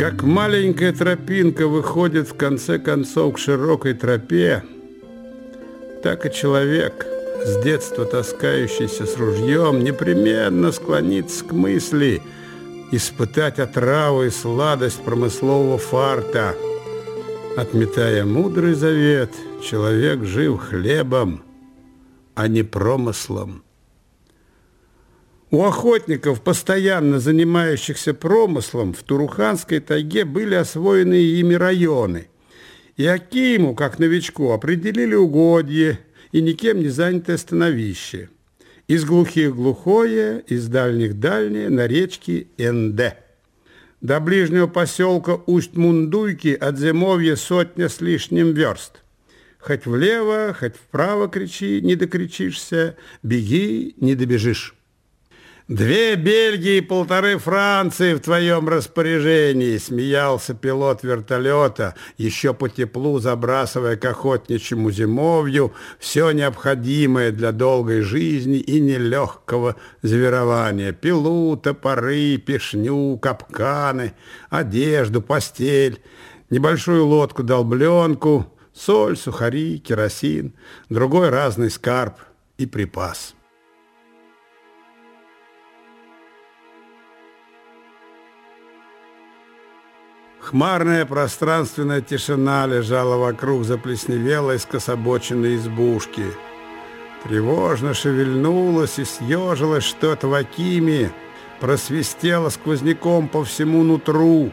Как маленькая тропинка выходит в конце концов к широкой тропе, так и человек, с детства таскающийся с ружьем, непременно склонится к мысли испытать отраву и сладость промыслового фарта. Отметая мудрый завет, человек жив хлебом, а не промыслом. У охотников, постоянно занимающихся промыслом, в Туруханской тайге были освоены ими районы. И Акиму, как новичку, определили угодье и никем не занятое становище. Из глухих глухое, из дальних дальнее, на речке Энде. До ближнего поселка Усть-Мундуйки от зимовья сотня с лишним верст. Хоть влево, хоть вправо кричи, не докричишься, беги, не добежишь. «Две Бельгии и полторы Франции в твоем распоряжении», смеялся пилот вертолета, еще по теплу забрасывая к охотничьему зимовью все необходимое для долгой жизни и нелегкого зверования. Пилу, топоры, пешню, капканы, одежду, постель, небольшую лодку-долбленку, соль, сухари, керосин, другой разный скарб и припас. Хмарная пространственная тишина лежала вокруг заплесневелой скособоченной избушки. Тревожно шевельнулось и съежилось что-то в Акиме, просвистело сквозняком по всему нутру.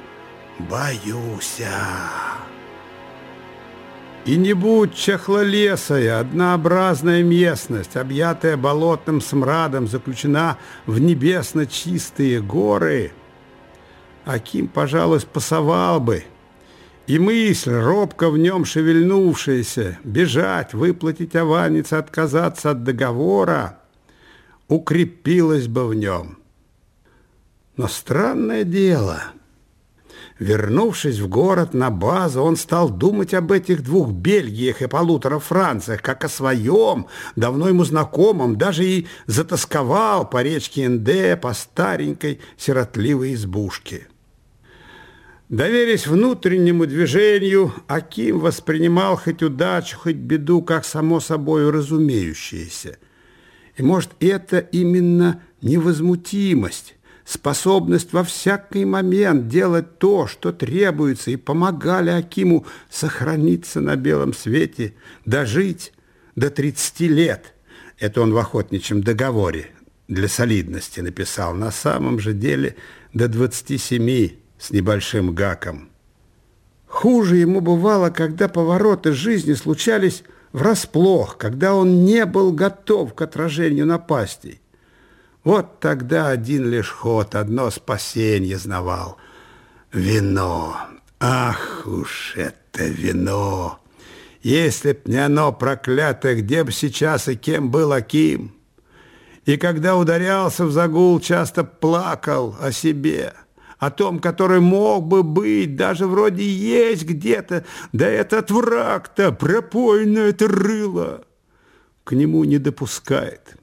«Боюся!» И не будь чахлолесая, однообразная местность, объятая болотным смрадом, заключена в небесно чистые горы — Аким, пожалуй, спасовал бы. И мысль, робко в нем шевельнувшаяся, бежать, выплатить аванец, отказаться от договора, укрепилась бы в нем. Но странное дело, вернувшись в город на базу, он стал думать об этих двух Бельгиях и полутора Франциях, как о своем, давно ему знакомом, даже и затасковал по речке Энде, по старенькой сиротливой избушке. Доверясь внутреннему движению, Аким воспринимал хоть удачу, хоть беду, как само собой разумеющееся. И, может, это именно невозмутимость, способность во всякий момент делать то, что требуется, и помогали Акиму сохраниться на белом свете, дожить до 30 лет. Это он в охотничьем договоре для солидности написал. На самом же деле до 27 с небольшим гаком. Хуже ему бывало, когда повороты жизни случались врасплох, когда он не был готов к отражению напастей. Вот тогда один лишь ход, одно спасение знавал. Вино. Ах уж это вино! Если б не оно проклятое, где б сейчас и кем был Аким? И когда ударялся в загул, часто плакал о себе – о том, который мог бы быть, даже вроде есть где-то, да этот враг-то, пропойное это рыло, к нему не допускает.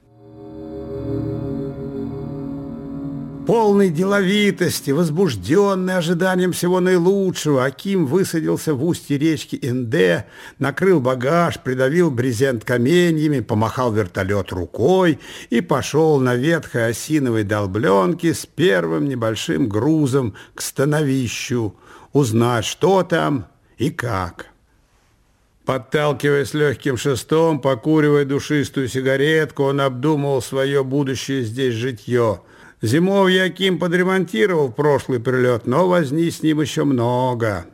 Полный деловитости, возбужденный ожиданием всего наилучшего, Аким высадился в устье речки Инде, накрыл багаж, придавил брезент каменьями, помахал вертолет рукой и пошел на ветхой осиновой долбленке с первым небольшим грузом к становищу, узнать, что там и как. Подталкиваясь легким шестом, покуривая душистую сигаретку, он обдумывал свое будущее здесь житье – Зимов Яким подремонтировал прошлый прилет, но возни с ним еще много.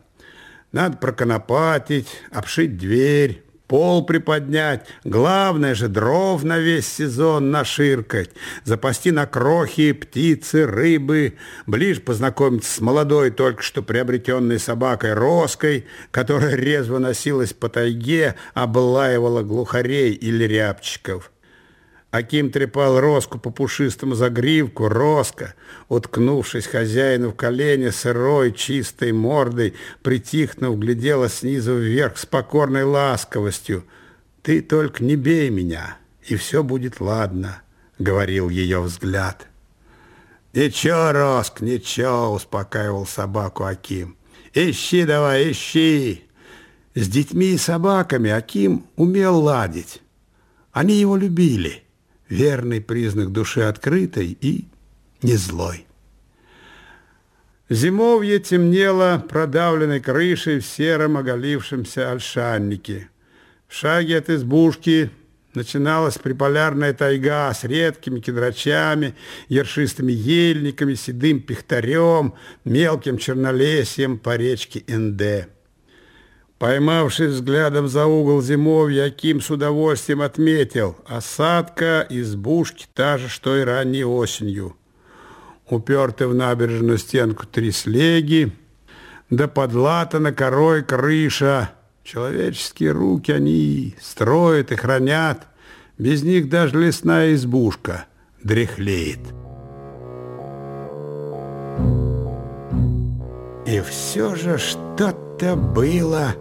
Надо проконопатить, обшить дверь, пол приподнять. Главное же дров на весь сезон наширкать, запасти на крохи, птицы, рыбы, ближе познакомиться с молодой, только что приобретенной собакой Роской, которая резво носилась по тайге, облаивала глухарей или рябчиков. Аким трепал Роску по пушистому загривку. Роска, уткнувшись хозяину в колени сырой, чистой мордой, притихнув, глядела снизу вверх с покорной ласковостью. «Ты только не бей меня, и все будет ладно», — говорил ее взгляд. «Ничего, Роск, ничего», — успокаивал собаку Аким. «Ищи давай, ищи». С детьми и собаками Аким умел ладить. Они его любили. Верный признак души открытой и не злой. Зимовье темнело продавленной крышей в сером оголившемся ольшаннике. В шаге от избушки начиналась приполярная тайга с редкими кедрачами, ершистыми ельниками, седым пихтарем, мелким чернолесьем по речке Энде. Поймавший взглядом за угол зимовья, Аким с удовольствием отметил, осадка избушки та же, что и ранней осенью – уперты в набережную стенку три слеги, да подлатана корой крыша. Человеческие руки они строят и хранят, без них даже лесная избушка дряхлеет. И все же что-то было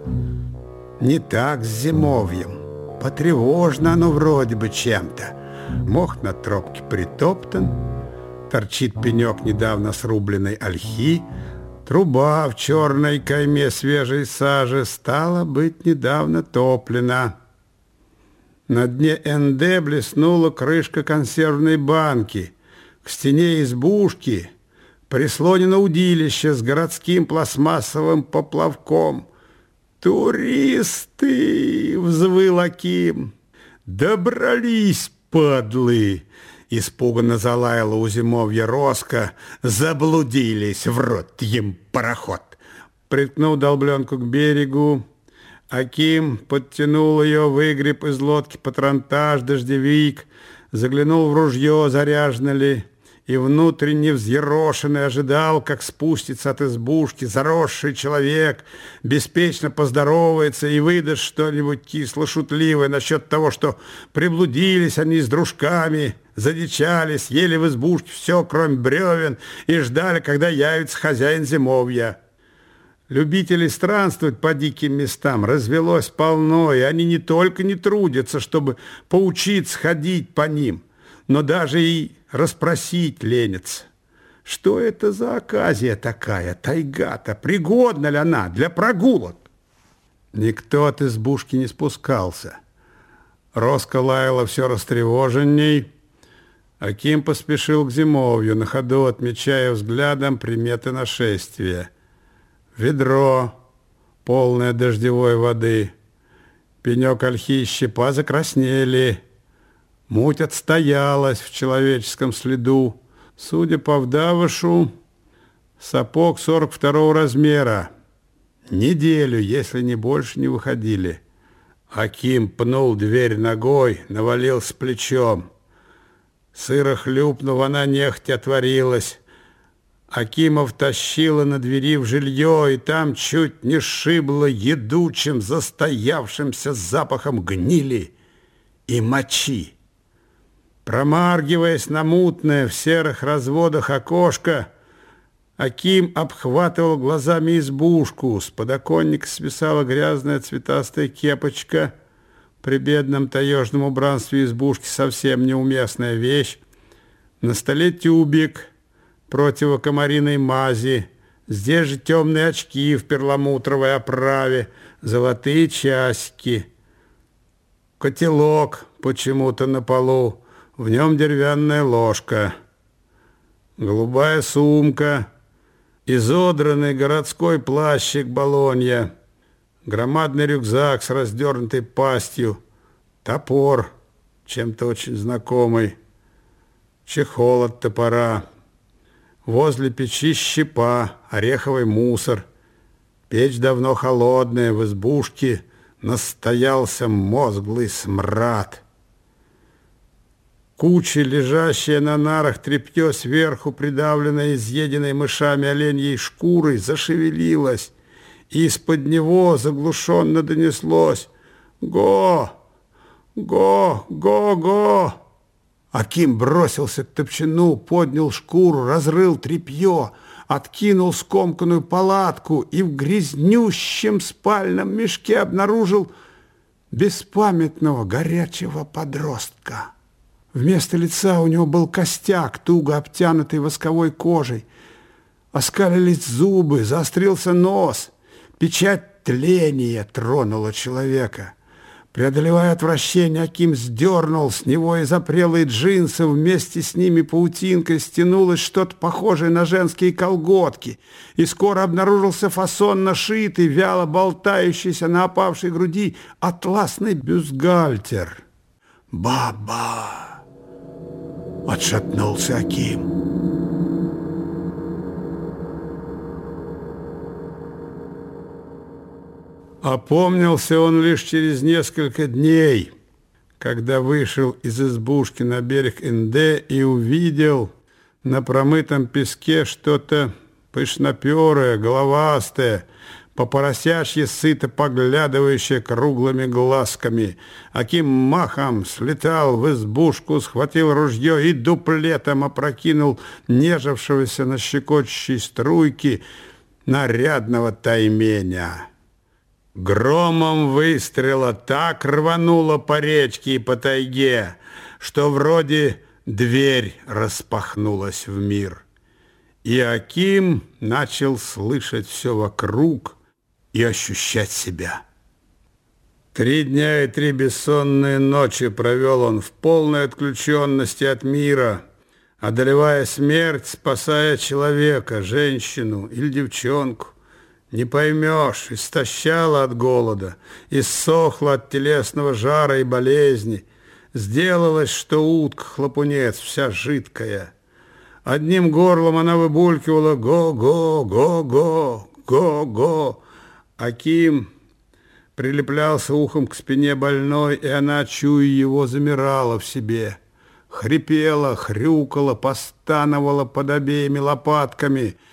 не так с зимовьем. Потревожно оно вроде бы чем-то. Мох на тропке притоптан, торчит пенек недавно срубленной ольхи, труба в черной кайме свежей сажи стала быть недавно топлена. На дне НД блеснула крышка консервной банки. К стене избушки прислонено удилище с городским пластмассовым поплавком. «Туристы!» — взвыл Аким. «Добрались, падлы!» Испуганно залаяла у зимовья Роско. Заблудились, в рот им пароход. Приткнул долбленку к берегу. Аким подтянул ее, выгреб из лодки патронтаж, дождевик, заглянул в ружье, заряжено ли, и внутренне взъерошенный ожидал, как спустится от избушки заросший человек, беспечно поздоровается и выдаст что-нибудь кисло-шутливое насчет того, что приблудились они с дружками, задичали, съели в избушке все, кроме бревен, и ждали, когда явится хозяин зимовья. Любителей странствовать по диким местам развелось полно, и они не только не трудятся, чтобы поучиться ходить по ним, но даже и расспросить ленится. Что это за оказия такая, тайга-то? Пригодна ли она для прогулок? Никто от избушки не спускался. Роско лаяла все растревоженней. Аким поспешил к зимовью, на ходу отмечая взглядом приметы нашествия. Ведро, полное дождевой воды. Пенек ольхи и щепа закраснели. Муть отстоялась в человеческом следу. Судя по вдавышу, сапог 42 размера. Неделю, если не больше, не выходили. Аким пнул дверь ногой, навалился плечом. Сыро хлюпнув, она нехотя отворилась. Акимов тащила на двери в жилье, и там чуть не сшибло едучим, застоявшимся запахом гнили и мочи. Промаргиваясь на мутное в серых разводах окошко, Аким обхватывал глазами избушку. С подоконника свисала грязная цветастая кепочка. При бедном таежном убранстве избушки совсем неуместная вещь. На столе тюбик противокомариной мази. Здесь же темные очки в перламутровой оправе, золотые часики. Котелок почему-то на полу. В нем деревянная ложка, голубая сумка, изодранный городской плащик Болонья, громадный рюкзак с раздернутой пастью, топор, чем-то очень знакомый, чехол от топора, возле печи щепа, ореховый мусор, печь давно холодная, в избушке настоялся мозглый смрад — Куча, лежащая на нарах тряпье сверху, придавленная изъеденной мышами оленьей шкурой, зашевелилась, и из-под него заглушенно донеслось «Го! Го! Го! Го!» Аким бросился к топчину, поднял шкуру, разрыл тряпье, откинул скомканную палатку и в грязнющем спальном мешке обнаружил беспамятного горячего подростка. Вместо лица у него был костяк, туго обтянутый восковой кожей. Оскалились зубы, заострился нос. Печать тления тронула человека. Преодолевая отвращение, Аким сдернул с него и запрелые джинсы, вместе с ними паутинкой стянулось что-то похожее на женские колготки, и скоро обнаружился фасон нашитый, вяло болтающийся на опавшей груди атласный бюстгальтер. «Баба!» — отшатнулся Аким. Опомнился он лишь через несколько дней, когда вышел из избушки на берег Инде и увидел на промытом песке что-то пышноперое, головастое, по поросячьи сыто поглядывающее круглыми глазками. Аким махом слетал в избушку, схватил ружье и дуплетом опрокинул нежившегося на щекочущей струйки нарядного тайменя. Громом выстрела так рвануло по речке и по тайге, что вроде дверь распахнулась в мир. И Аким начал слышать все вокруг и ощущать себя. Три дня и три бессонные ночи провел он в полной отключенности от мира, одолевая смерть, спасая человека, женщину или девчонку. Не поймешь, истощала от голода, иссохла от телесного жара и болезни, сделалось, что утка, хлопунец, вся жидкая. Одним горлом она выбулькивала «го-го, го-го, го-го». Аким прилеплялся ухом к спине больной, и она, чуя его, замирала в себе. Хрипела, хрюкала, постановала под обеими лопатками –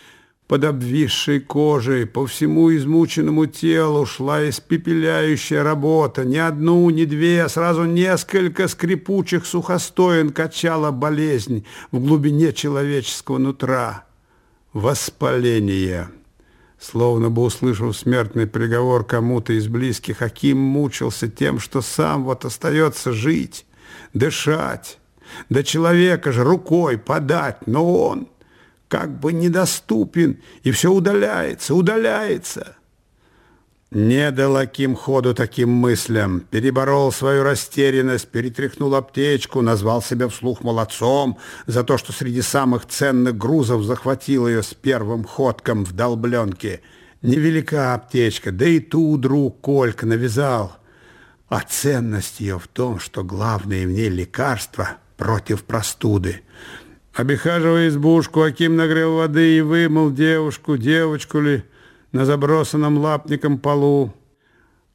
под обвисшей кожей, по всему измученному телу шла испепеляющая работа. Ни одну, ни две, а сразу несколько скрипучих сухостоин качала болезнь в глубине человеческого нутра. Воспаление. Словно бы услышав смертный приговор кому-то из близких, Аким мучился тем, что сам вот остается жить, дышать. До человека же рукой подать, но он как бы недоступен, и все удаляется, удаляется. Не дал Аким ходу таким мыслям, переборол свою растерянность, перетряхнул аптечку, назвал себя вслух молодцом за то, что среди самых ценных грузов захватил ее с первым ходком в долбленке. Невелика аптечка, да и ту друг Колька навязал. А ценность ее в том, что главное в ней лекарство против простуды. Обихаживая избушку, Аким нагрел воды и вымыл девушку, девочку ли, на забросанном лапником полу.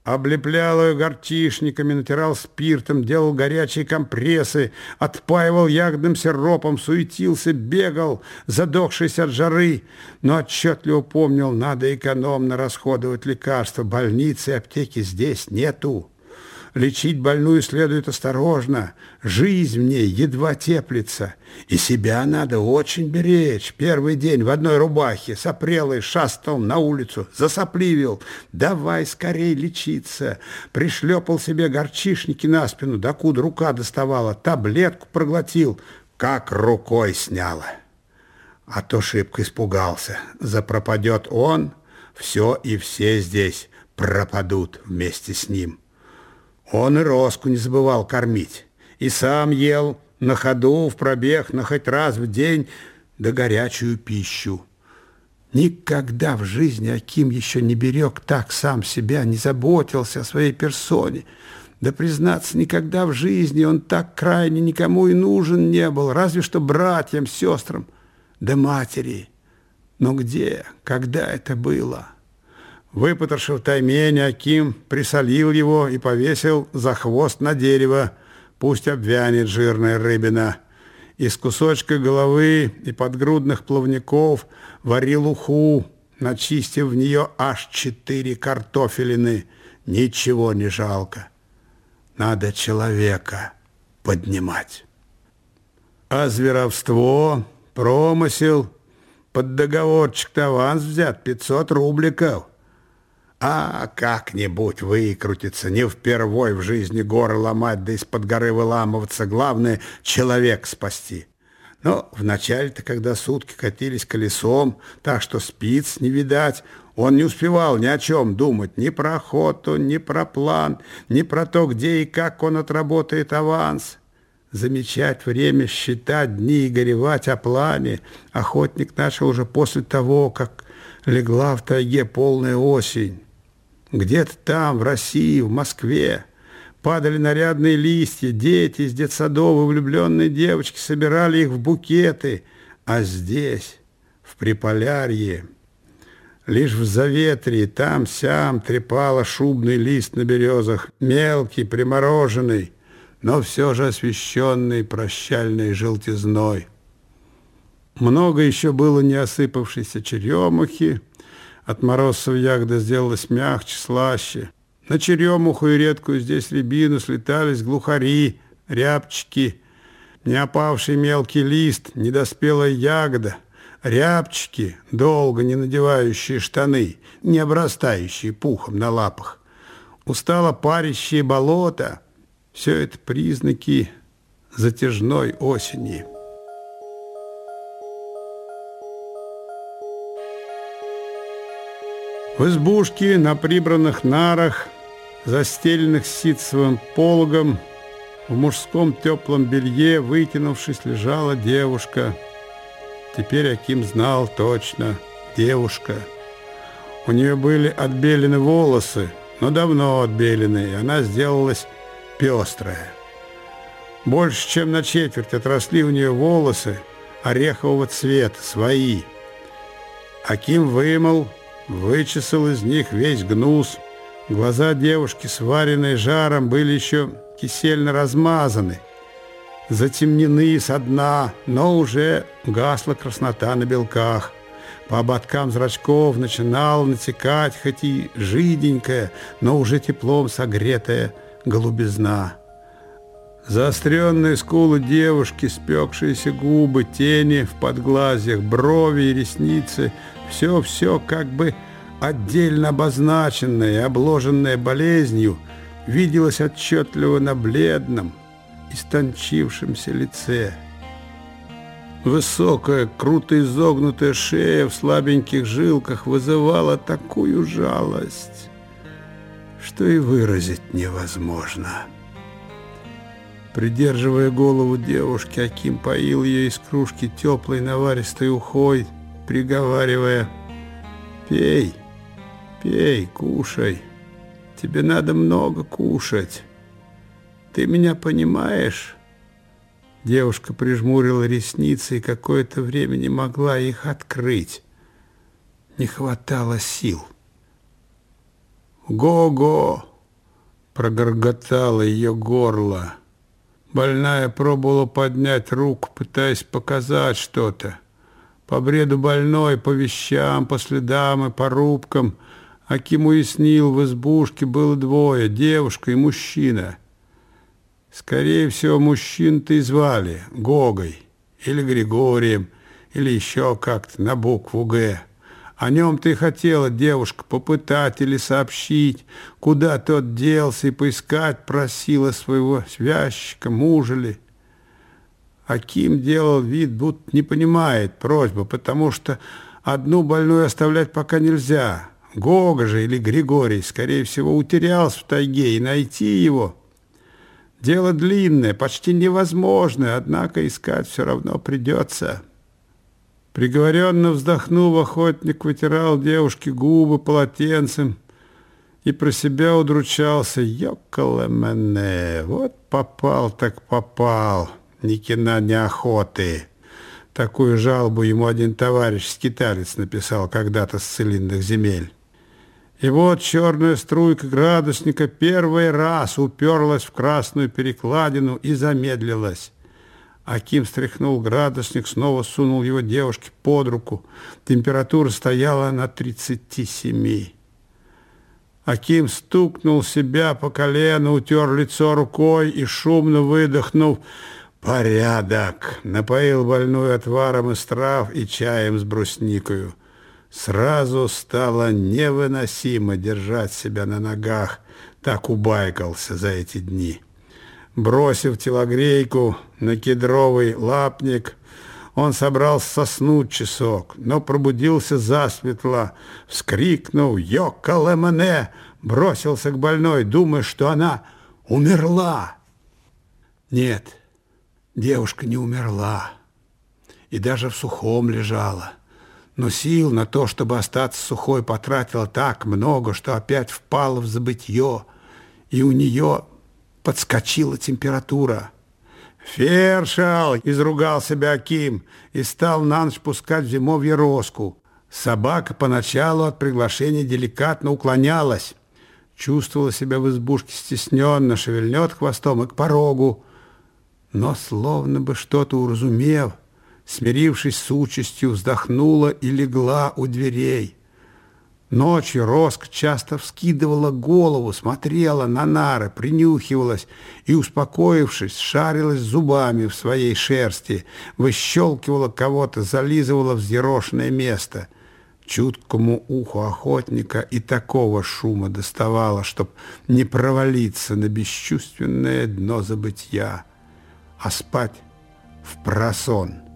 Облеплял ее горчишниками, натирал спиртом, делал горячие компрессы, отпаивал ягодным сиропом, суетился, бегал, задохшись от жары, но отчетливо помнил, надо экономно расходовать лекарства, больницы и аптеки здесь нету. Лечить больную следует осторожно. Жизнь в ней едва теплится. И себя надо очень беречь. Первый день в одной рубахе, сопрелый, шастал на улицу, засопливил. Давай скорей лечиться. Пришлепал себе горчишники на спину, докуда рука доставала. Таблетку проглотил, как рукой сняло. А то шибко испугался. Запропадет он, все и все здесь пропадут вместе с ним. Он и Роску не забывал кормить. И сам ел на ходу, в пробег, на хоть раз в день, да горячую пищу. Никогда в жизни Аким еще не берег так сам себя, не заботился о своей персоне. Да, признаться, никогда в жизни он так крайне никому и нужен не был, разве что братьям, сестрам, да матери. Но где, когда это было?» Выпотрошив таймень, Аким присолил его и повесил за хвост на дерево, пусть обвянет жирная рыбина. Из кусочка головы и подгрудных плавников варил уху, начистив в нее аж четыре картофелины. Ничего не жалко. Надо человека поднимать. А зверовство, промысел, под договорчик-то аванс взят 500 рубликов. А как-нибудь выкрутиться, не впервой в жизни горы ломать, да из-под горы выламываться. Главное, человек спасти. Но вначале-то, когда сутки катились колесом, так что спиц не видать, он не успевал ни о чем думать, ни про охоту, ни про план, ни про то, где и как он отработает аванс. Замечать время, считать дни и горевать о плане охотник начал уже после того, как легла в тайге полная осень. Где-то там, в России, в Москве, падали нарядные листья, дети из детсадова, влюбленные девочки собирали их в букеты, а здесь, в Приполярье, лишь в заветрии, там-сям трепало шубный лист на березах, мелкий, примороженный, но все же освещенный прощальной желтизной. Много еще было не осыпавшейся черемухи, от морозцев ягода сделалась мягче, слаще. На черемуху и редкую здесь рябину слетались глухари, рябчики, не опавший мелкий лист, недоспелая ягода, рябчики, долго не надевающие штаны, не обрастающие пухом на лапах, устало парящие болота — все это признаки затяжной осени. В избушке на прибранных нарах, застеленных ситцевым пологом, в мужском теплом белье, вытянувшись, лежала девушка. Теперь Аким знал точно, девушка. У нее были отбелены волосы, но давно отбеленные, она сделалась пестрая. Больше, чем на четверть отросли у нее волосы орехового цвета, свои. Аким вымыл, вычесал из них весь гнус. Глаза девушки, сваренные жаром, были еще кисельно размазаны, затемнены со дна, но уже гасла краснота на белках. По ободкам зрачков начинала натекать, хоть и жиденькая, но уже теплом согретая голубизна. Заостренные скулы девушки, спекшиеся губы, тени в подглазьях, брови и ресницы — все-все как бы отдельно обозначенное, обложенное болезнью, виделось отчетливо на бледном, истончившемся лице. Высокая, круто изогнутая шея в слабеньких жилках вызывала такую жалость, что и выразить невозможно. Придерживая голову девушки, Аким поил ее из кружки теплой наваристой ухой, приговаривая «Пей, пей, кушай, тебе надо много кушать. Ты меня понимаешь?» Девушка прижмурила ресницы и какое-то время не могла их открыть. Не хватало сил. «Го-го!» — прогорготало ее горло. Больная пробовала поднять руку, пытаясь показать что-то по бреду больной, по вещам, по следам и по рубкам. Аким уяснил, в избушке было двое, девушка и мужчина. Скорее всего, мужчин-то и звали Гогой или Григорием, или еще как-то на букву «Г». О нем ты хотела, девушка, попытать или сообщить, куда тот делся, и поискать просила своего связчика, мужа ли. Аким делал вид, будто не понимает просьбы, потому что одну больную оставлять пока нельзя. Гога же или Григорий, скорее всего, утерялся в тайге, и найти его дело длинное, почти невозможное, однако искать все равно придется. Приговоренно вздохнув, охотник вытирал девушке губы полотенцем и про себя удручался. Ёкало мене, вот попал так попал ни кино, ни охоты. Такую жалобу ему один товарищ-скиталец написал когда-то с цилиндных земель. И вот черная струйка градусника первый раз уперлась в красную перекладину и замедлилась. Аким стряхнул градусник, снова сунул его девушке под руку. Температура стояла на 37. Аким стукнул себя по колену, утер лицо рукой и, шумно выдохнув, «Порядок!» Напоил больную отваром из трав и чаем с брусникою. Сразу стало невыносимо держать себя на ногах, так убайкался за эти дни. Бросив телогрейку на кедровый лапник, он собрался соснуть часок, но пробудился засветло, вскрикнул «Йокалэмэне!», бросился к больной, думая, что она умерла. Нет, девушка не умерла и даже в сухом лежала но сил на то, чтобы остаться сухой, потратила так много, что опять впала в забытье, и у нее подскочила температура. «Фершал!» — изругал себя Аким и стал на ночь пускать в зимовье роску. Собака поначалу от приглашения деликатно уклонялась. Чувствовала себя в избушке стесненно, шевельнет хвостом и к порогу. Но, словно бы что-то уразумев, смирившись с участью, вздохнула и легла у дверей. Ночью Роск часто вскидывала голову, смотрела на нары, принюхивалась и, успокоившись, шарилась зубами в своей шерсти, выщелкивала кого-то, зализывала взъерошенное место. Чуткому уху охотника и такого шума доставало, чтоб не провалиться на бесчувственное дно забытья, а спать в просон –